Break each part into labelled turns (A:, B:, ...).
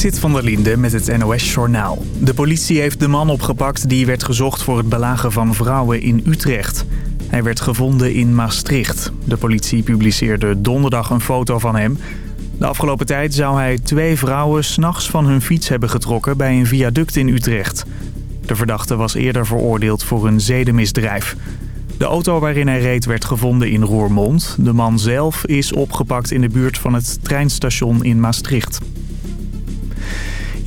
A: Zit van der Linde met het NOS-journaal. De politie heeft de man opgepakt die werd gezocht voor het belagen van vrouwen in Utrecht. Hij werd gevonden in Maastricht. De politie publiceerde donderdag een foto van hem. De afgelopen tijd zou hij twee vrouwen s'nachts van hun fiets hebben getrokken bij een viaduct in Utrecht. De verdachte was eerder veroordeeld voor een zedenmisdrijf. De auto waarin hij reed werd gevonden in Roermond. De man zelf is opgepakt in de buurt van het treinstation in Maastricht.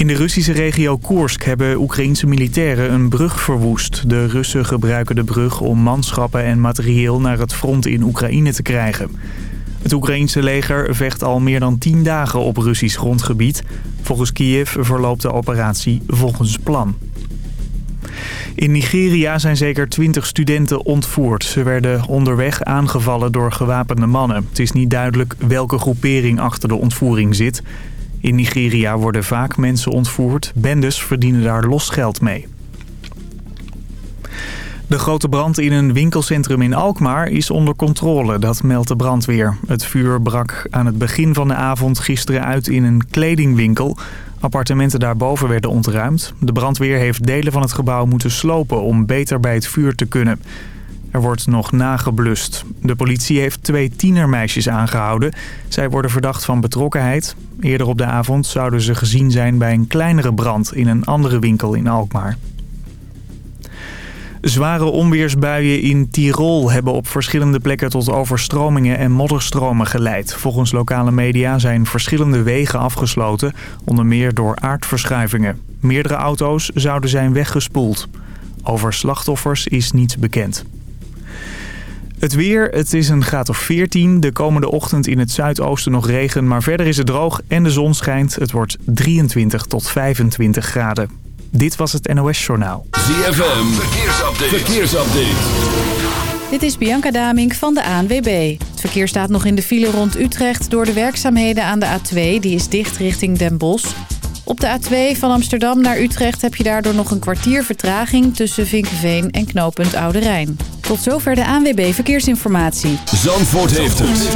A: In de Russische regio Koersk hebben Oekraïense militairen een brug verwoest. De Russen gebruiken de brug om manschappen en materieel naar het front in Oekraïne te krijgen. Het Oekraïense leger vecht al meer dan tien dagen op Russisch grondgebied. Volgens Kiev verloopt de operatie volgens plan. In Nigeria zijn zeker twintig studenten ontvoerd. Ze werden onderweg aangevallen door gewapende mannen. Het is niet duidelijk welke groepering achter de ontvoering zit. In Nigeria worden vaak mensen ontvoerd. Bendes verdienen daar losgeld mee. De grote brand in een winkelcentrum in Alkmaar is onder controle, dat meldt de brandweer. Het vuur brak aan het begin van de avond gisteren uit in een kledingwinkel. Appartementen daarboven werden ontruimd. De brandweer heeft delen van het gebouw moeten slopen om beter bij het vuur te kunnen. Er wordt nog nageblust. De politie heeft twee tienermeisjes aangehouden. Zij worden verdacht van betrokkenheid. Eerder op de avond zouden ze gezien zijn bij een kleinere brand in een andere winkel in Alkmaar. Zware onweersbuien in Tirol hebben op verschillende plekken tot overstromingen en modderstromen geleid. Volgens lokale media zijn verschillende wegen afgesloten, onder meer door aardverschuivingen. Meerdere auto's zouden zijn weggespoeld. Over slachtoffers is niets bekend. Het weer, het is een graad of 14. De komende ochtend in het zuidoosten nog regen, maar verder is het droog en de zon schijnt. Het wordt 23 tot 25 graden. Dit was het NOS Journaal.
B: ZFM, verkeersupdate. verkeersupdate.
C: Dit is Bianca Damink van de ANWB. Het verkeer staat nog in de file rond Utrecht door de werkzaamheden aan de A2. Die is dicht richting Den Bosch. Op de A2 van Amsterdam naar Utrecht heb je daardoor nog een kwartier vertraging... tussen Vinkenveen en knooppunt Oude Rijn. Tot zover de ANWB Verkeersinformatie.
B: Zandvoort heeft het.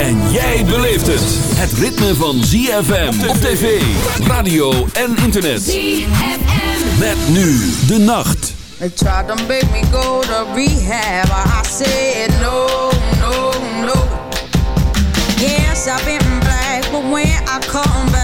B: En jij beleeft het. Het ritme van ZFM op tv, radio en internet. ZFM. Met nu de nacht.
D: They tried to make me go to rehab. I said no, no, no. Yes, I've been black, but when I come back,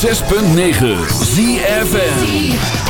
B: 106.9 ZFN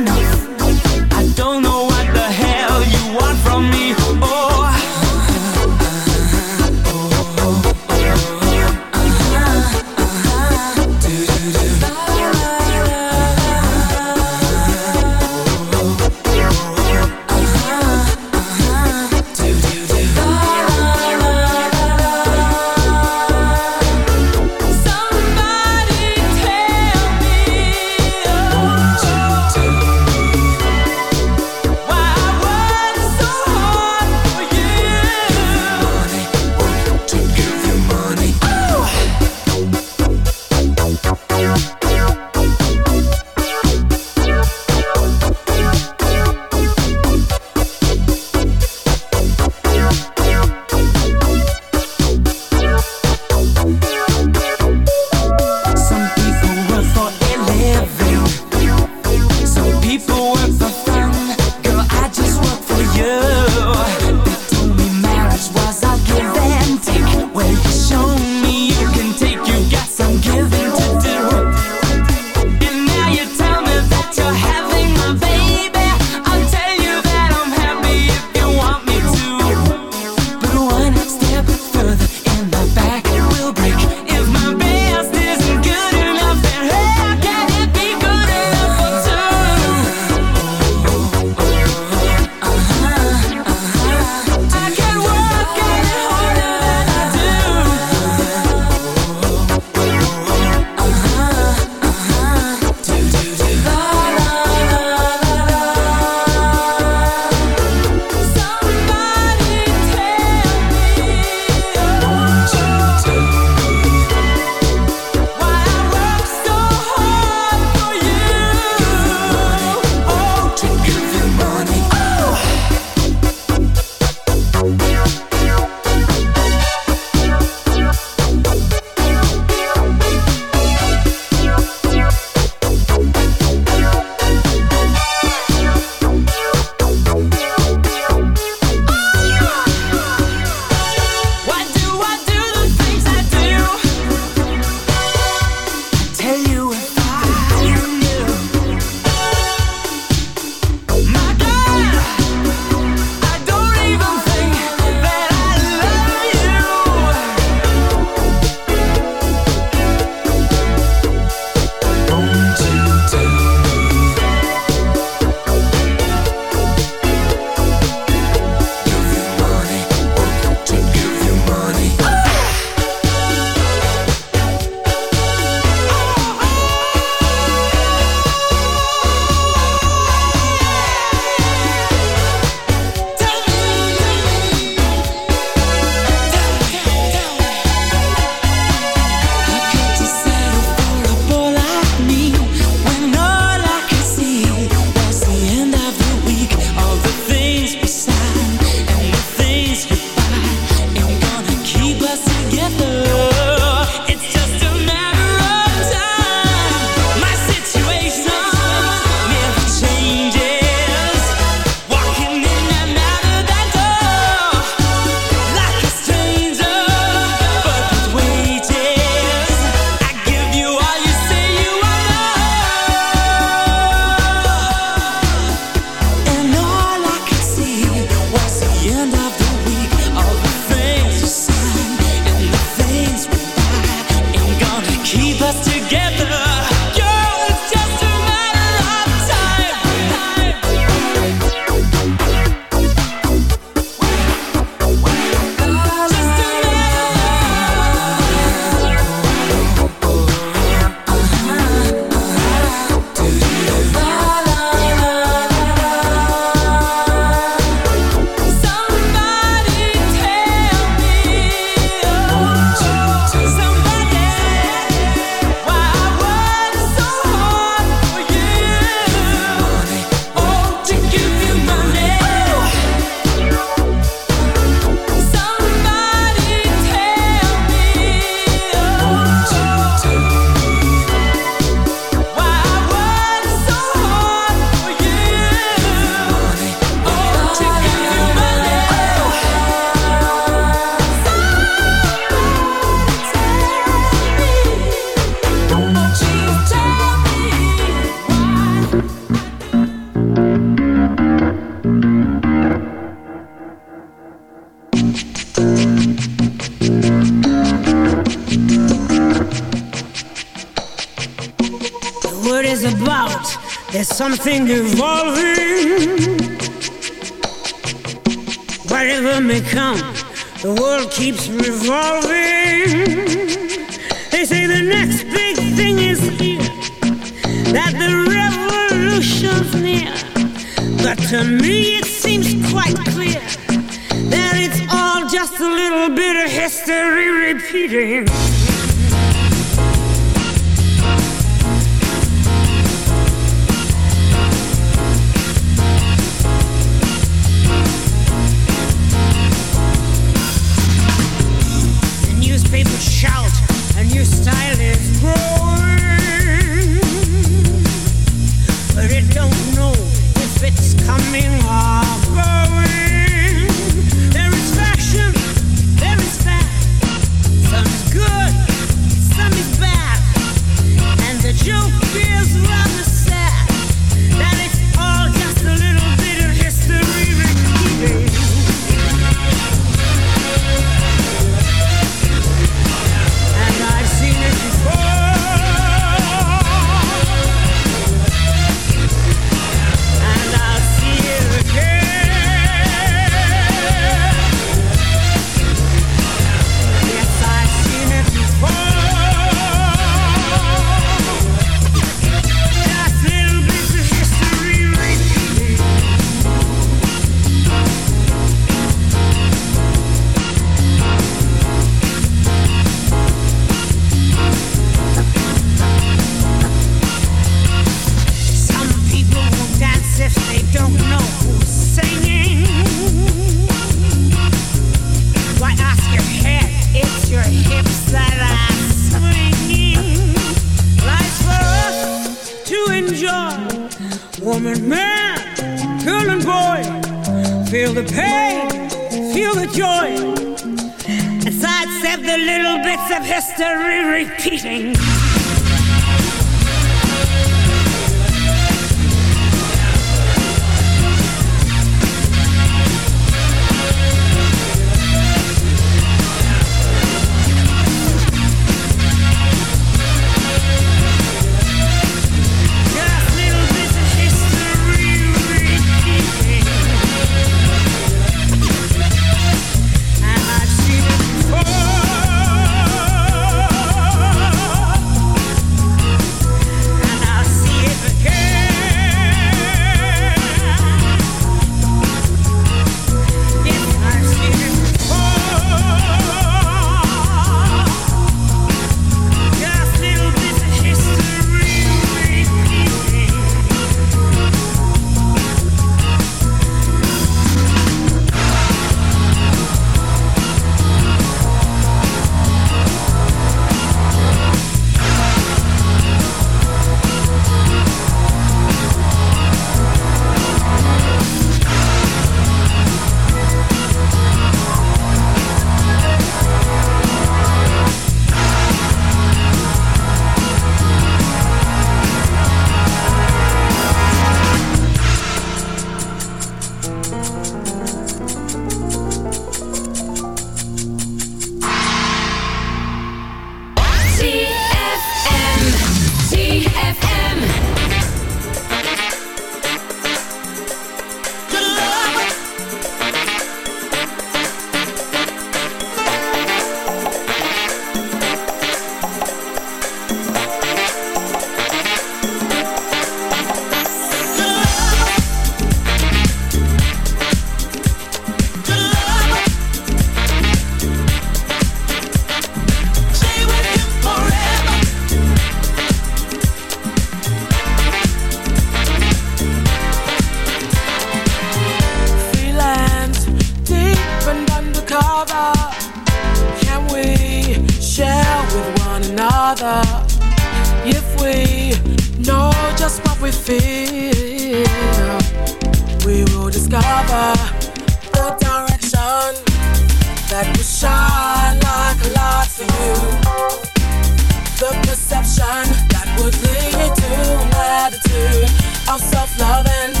B: of
E: self loving.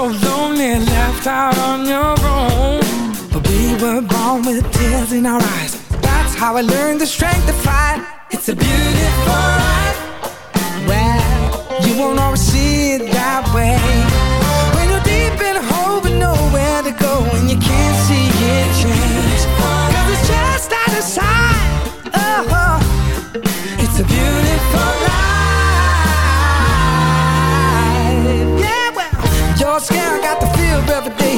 E: So
F: lonely, left out on your own. But we were born with tears in our eyes. That's how I learned the strength to fight. It's a beautiful life. Well, you won't always see it that way. When you're deep in a hole but nowhere to go and you can't see it change. Cause it's just out of sight.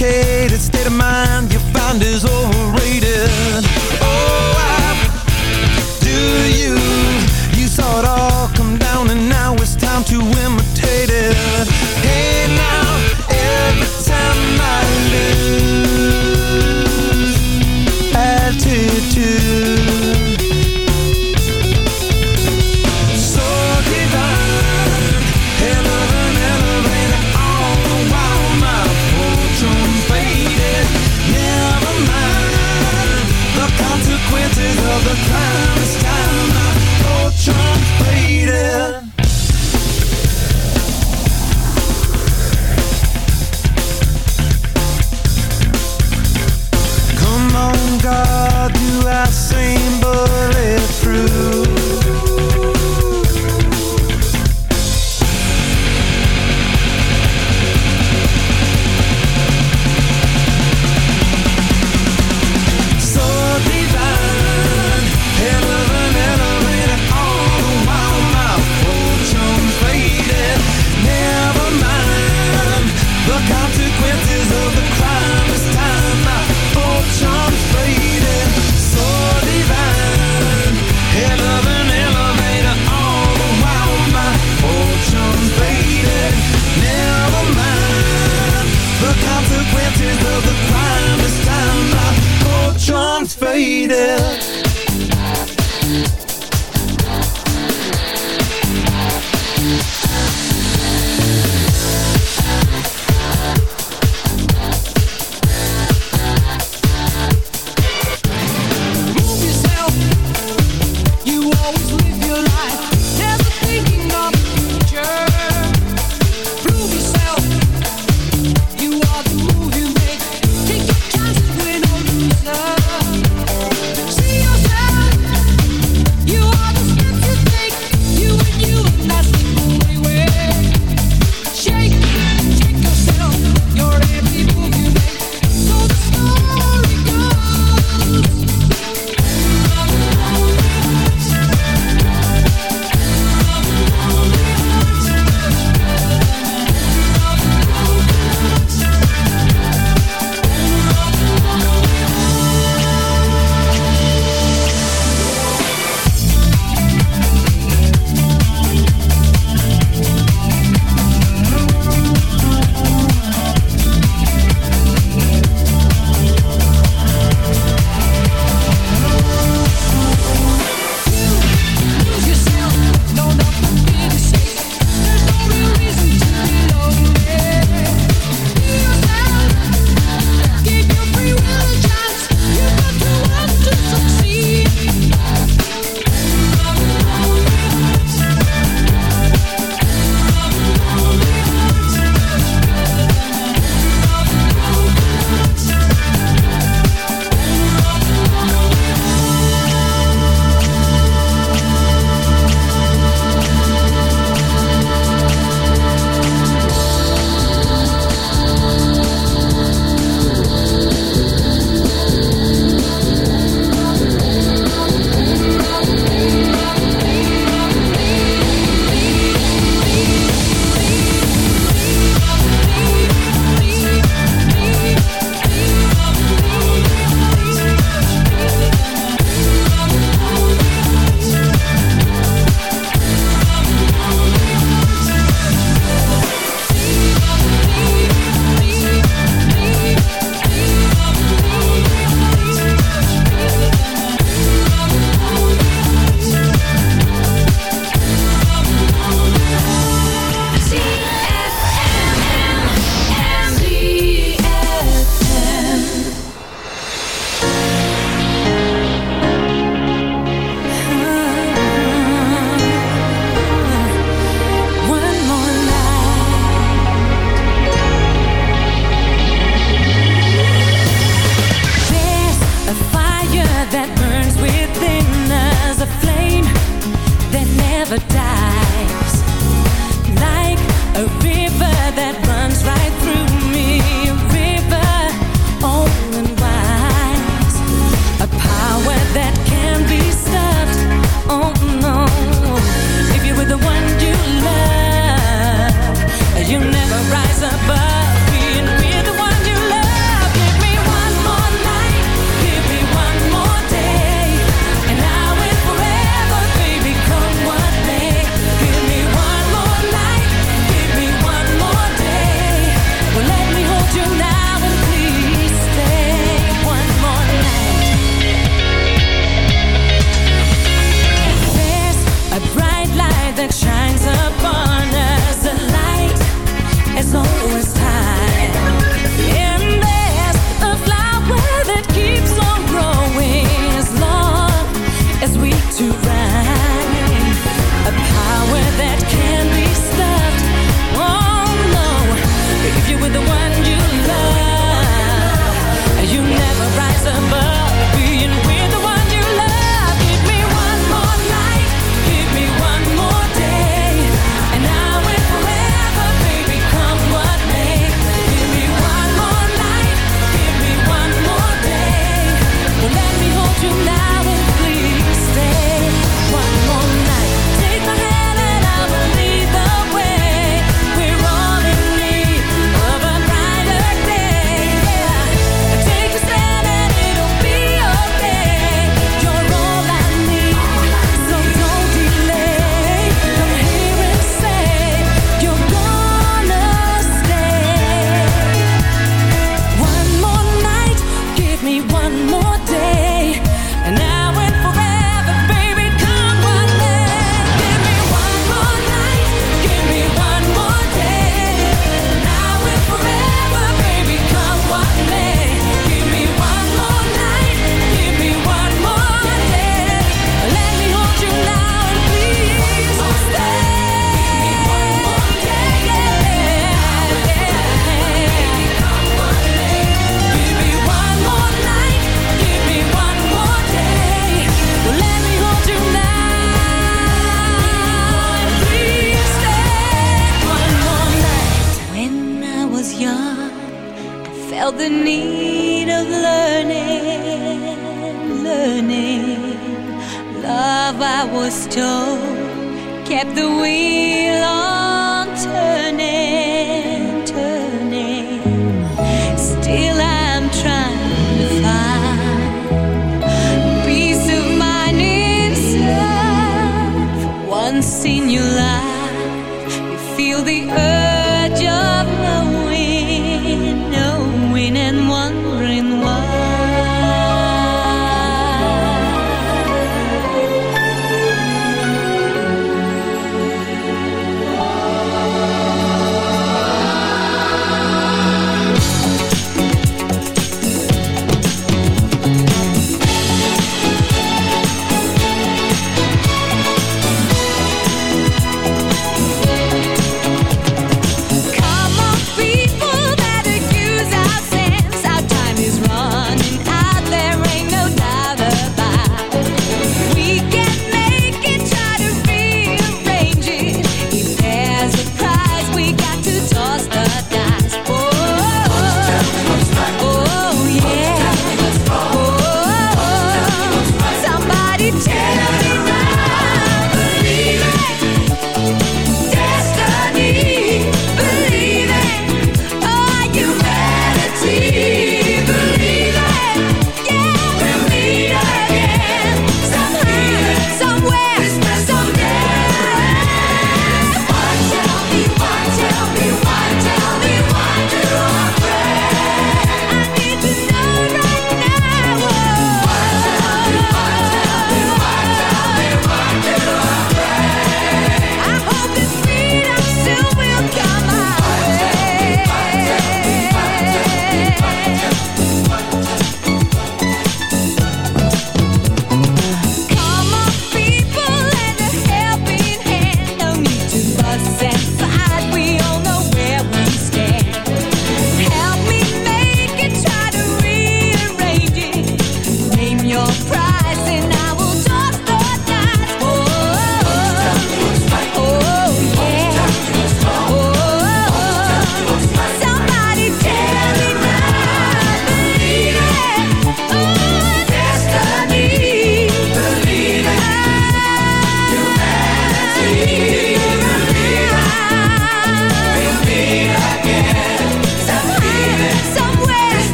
G: okay